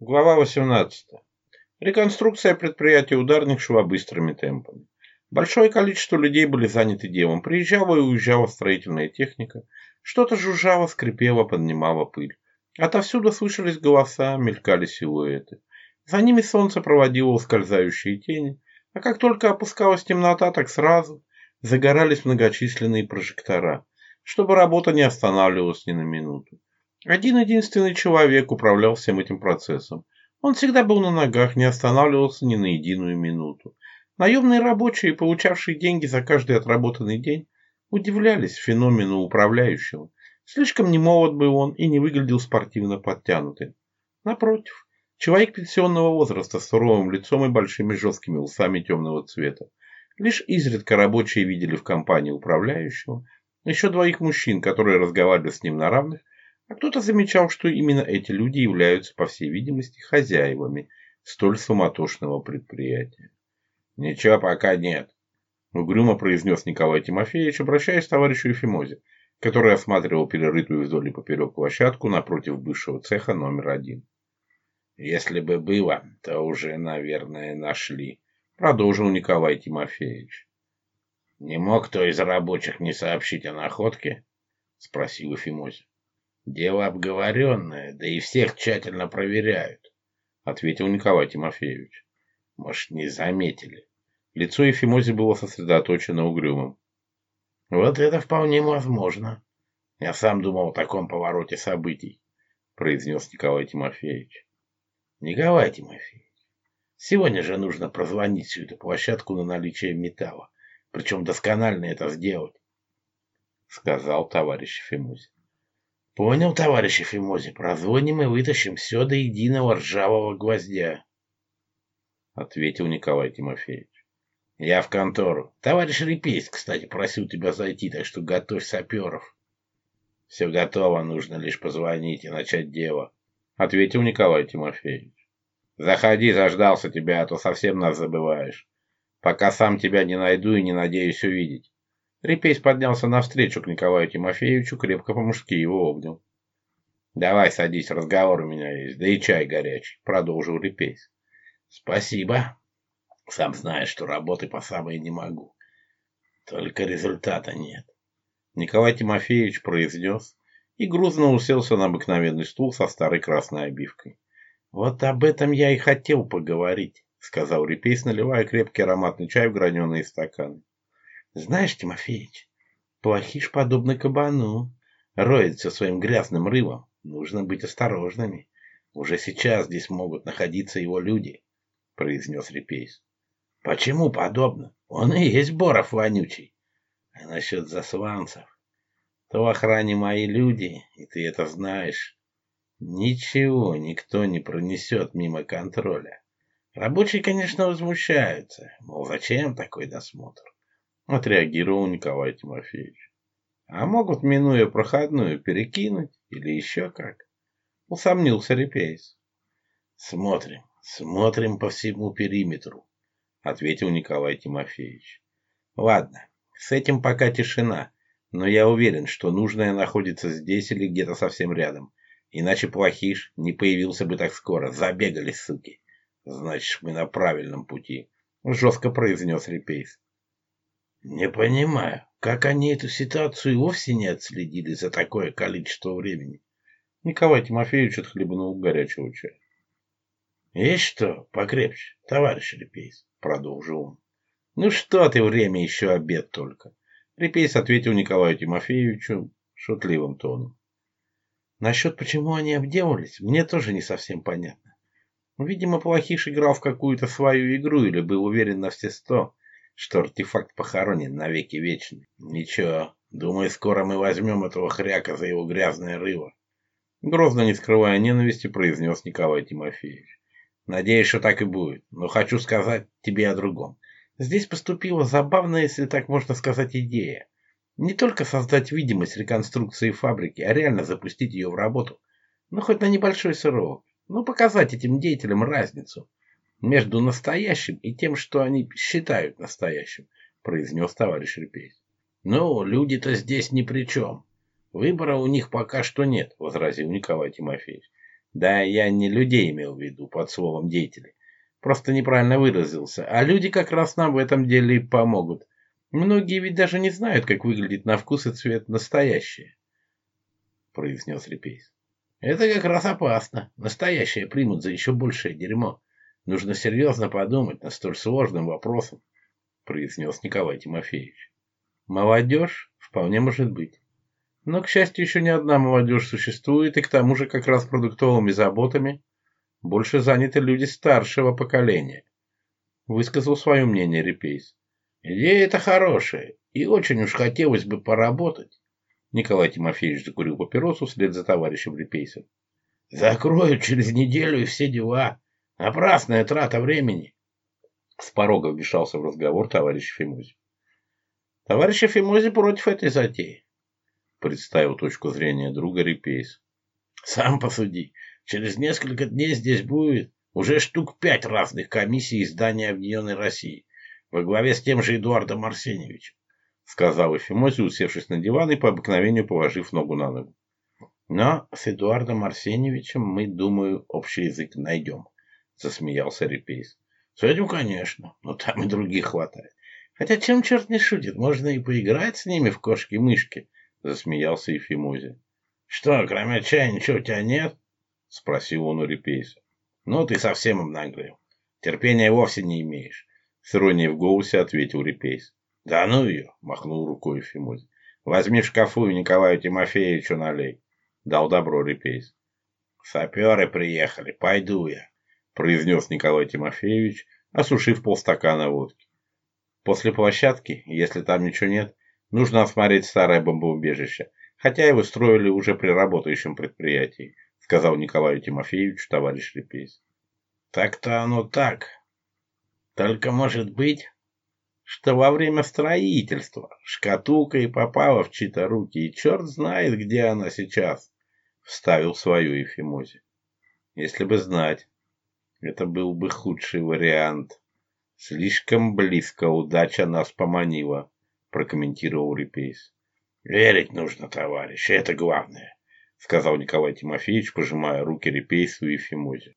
Глава 18. Реконструкция предприятия ударных шла быстрыми темпами. Большое количество людей были заняты делом. Приезжала и уезжала строительная техника. Что-то жужжало, скрипело, поднимало пыль. Отовсюду слышались голоса, мелькали силуэты. За ними солнце проводило ускользающие тени, а как только опускалась темнота, так сразу загорались многочисленные прожектора, чтобы работа не останавливалась ни на минуту. Один-единственный человек управлял всем этим процессом. Он всегда был на ногах, не останавливался ни на единую минуту. Наемные рабочие, получавшие деньги за каждый отработанный день, удивлялись феномену управляющего. Слишком не был он и не выглядел спортивно подтянутым. Напротив, человек пенсионного возраста с суровым лицом и большими жесткими усами темного цвета. Лишь изредка рабочие видели в компании управляющего еще двоих мужчин, которые разговаривали с ним на равных а кто-то замечал, что именно эти люди являются, по всей видимости, хозяевами столь суматошного предприятия. «Ничего пока нет», – угрюмо произнес Николай Тимофеевич, обращаясь к товарищу Ефимозе, который осматривал перерытую вдоль и поперек площадку напротив бывшего цеха номер один. «Если бы было, то уже, наверное, нашли», – продолжил Николай Тимофеевич. «Не мог кто из рабочих не сообщить о находке?» – спросил Ефимозе. Дело обговоренное, да и всех тщательно проверяют, ответил Николай Тимофеевич. Может, не заметили. Лицо Ефимози было сосредоточено угрюмым. Вот это вполне возможно. Я сам думал о таком повороте событий, произнес Николай Тимофеевич. Николай Тимофеевич, сегодня же нужно прозвонить всю эту площадку на наличие металла, причем досконально это сделать, сказал товарищ Фимузин. Понял, товарищ Ефимотик, разгоним и вытащим все до единого ржавого гвоздя, — ответил Николай Тимофеевич. Я в контору. Товарищ Репейс, кстати, просил тебя зайти, так что готовь саперов. Все готово, нужно лишь позвонить и начать дело, — ответил Николай Тимофеевич. Заходи, заждался тебя, а то совсем нас забываешь. Пока сам тебя не найду и не надеюсь увидеть. Репейс поднялся навстречу к Николаю Тимофеевичу, крепко по-мужски его обнял. «Давай садись, разговор у меня есть, да и чай горячий», — продолжил Репейс. «Спасибо. Сам знаешь, что работы по самой не могу. Только результата нет». Николай Тимофеевич произнес и грузно уселся на обыкновенный стул со старой красной обивкой. «Вот об этом я и хотел поговорить», — сказал Репейс, наливая крепкий ароматный чай в граненые стаканы. Знаешь, Тимофеич, плохиш, подобно кабану, роется своим грязным рывом. Нужно быть осторожными. Уже сейчас здесь могут находиться его люди, произнес Репейс. Почему подобно? Он и есть Боров вонючий. А насчет засланцев? То в охране мои люди, и ты это знаешь. Ничего никто не пронесет мимо контроля. Рабочие, конечно, возмущаются. Мол, зачем такой досмотр? отреагировал Николай Тимофеевич. А могут, минуя проходную, перекинуть или еще как? Усомнился Репейс. Смотрим, смотрим по всему периметру, ответил Николай Тимофеевич. Ладно, с этим пока тишина, но я уверен, что нужное находится здесь или где-то совсем рядом. Иначе плохиш не появился бы так скоро. Забегали, суки. Значит, мы на правильном пути, жестко произнес Репейс. Не понимаю, как они эту ситуацию вовсе не отследили за такое количество времени. Николай Тимофеевич отхлебнул горячего чая. «Есть что покрепче, товарищ Репейс», — продолжил он. «Ну что ты, время еще обед только». Репейс ответил Николаю Тимофеевичу шутливым тоном. «Насчет, почему они обделались, мне тоже не совсем понятно. Видимо, плохиш играл в какую-то свою игру или был уверен на все сто, что артефакт похоронен навеки вечный. Ничего, думаю, скоро мы возьмем этого хряка за его грязное рыло. Грозно не скрывая ненависти, произнес Николай Тимофеевич. Надеюсь, что так и будет, но хочу сказать тебе о другом. Здесь поступила забавная, если так можно сказать, идея. Не только создать видимость реконструкции фабрики, а реально запустить ее в работу. Ну, хоть на небольшой срок. Ну, показать этим деятелям разницу – между настоящим и тем, что они считают настоящим, произнес товарищ Репейс. Ну, люди-то здесь ни при чем. Выбора у них пока что нет, возразил Николай Тимофеевич. Да, я не людей имел в виду под словом деятели. Просто неправильно выразился. А люди как раз нам в этом деле и помогут. Многие ведь даже не знают, как выглядит на вкус и цвет настоящее, произнес Репейс. Это как раз опасно. Настоящее примут за еще большее дерьмо. Нужно серьезно подумать над столь сложным вопросом, произнес Николай Тимофеевич. Молодежь вполне может быть. Но, к счастью, еще ни одна молодежь существует, и к тому же как раз продуктовыми заботами больше заняты люди старшего поколения. Высказал свое мнение Репейс. Идея эта хорошая, и очень уж хотелось бы поработать. Николай Тимофеевич закурил папиросу вслед за товарищем Репейсом. Закроют через неделю и все дела. Напрасная трата времени. С порога вмешался в разговор товарищ Фимузи. Товарищ Фимузи против этой затеи. Представил точку зрения друга Репейс. Сам посуди. Через несколько дней здесь будет уже штук пять разных комиссий издания Объединенной России во главе с тем же Эдуардом Арсеньевичем, сказал Эфимози, усевшись на диван и по обыкновению положив ногу на ногу. Но с Эдуардом Арсеньевичем мы, думаю, общий язык найдем, — засмеялся Репейс. — Судьбу, конечно, но там и других хватает. Хотя чем черт не шутит, можно и поиграть с ними в кошки-мышки, — засмеялся Ефимузи. — Что, кроме чая ничего у тебя нет? — спросил он у Репейса. — Ну, ты совсем обнаглел. Терпения вовсе не имеешь, — с иронией в голосе ответил Репейс. — Да ну ее, — махнул рукой Ефимузи. — Возьми в шкафу и Николаю Тимофеевичу налей, — дал добро Репейс. — Саперы приехали, пойду я, произнес Николай Тимофеевич, осушив полстакана водки. После площадки, если там ничего нет, нужно осмотреть старое бомбоубежище, хотя его строили уже при работающем предприятии, сказал Николаю Тимофеевичу товарищ Лепейс. Так-то оно так. Только может быть, что во время строительства шкатулка и попала в чьи-то руки, и черт знает, где она сейчас, вставил свою Ефимози. Если бы знать, это был бы худший вариант. Слишком близко удача нас поманила, прокомментировал Репейс. Верить нужно, товарищ, это главное, сказал Николай Тимофеевич, пожимая руки Репейсу и Фимозе.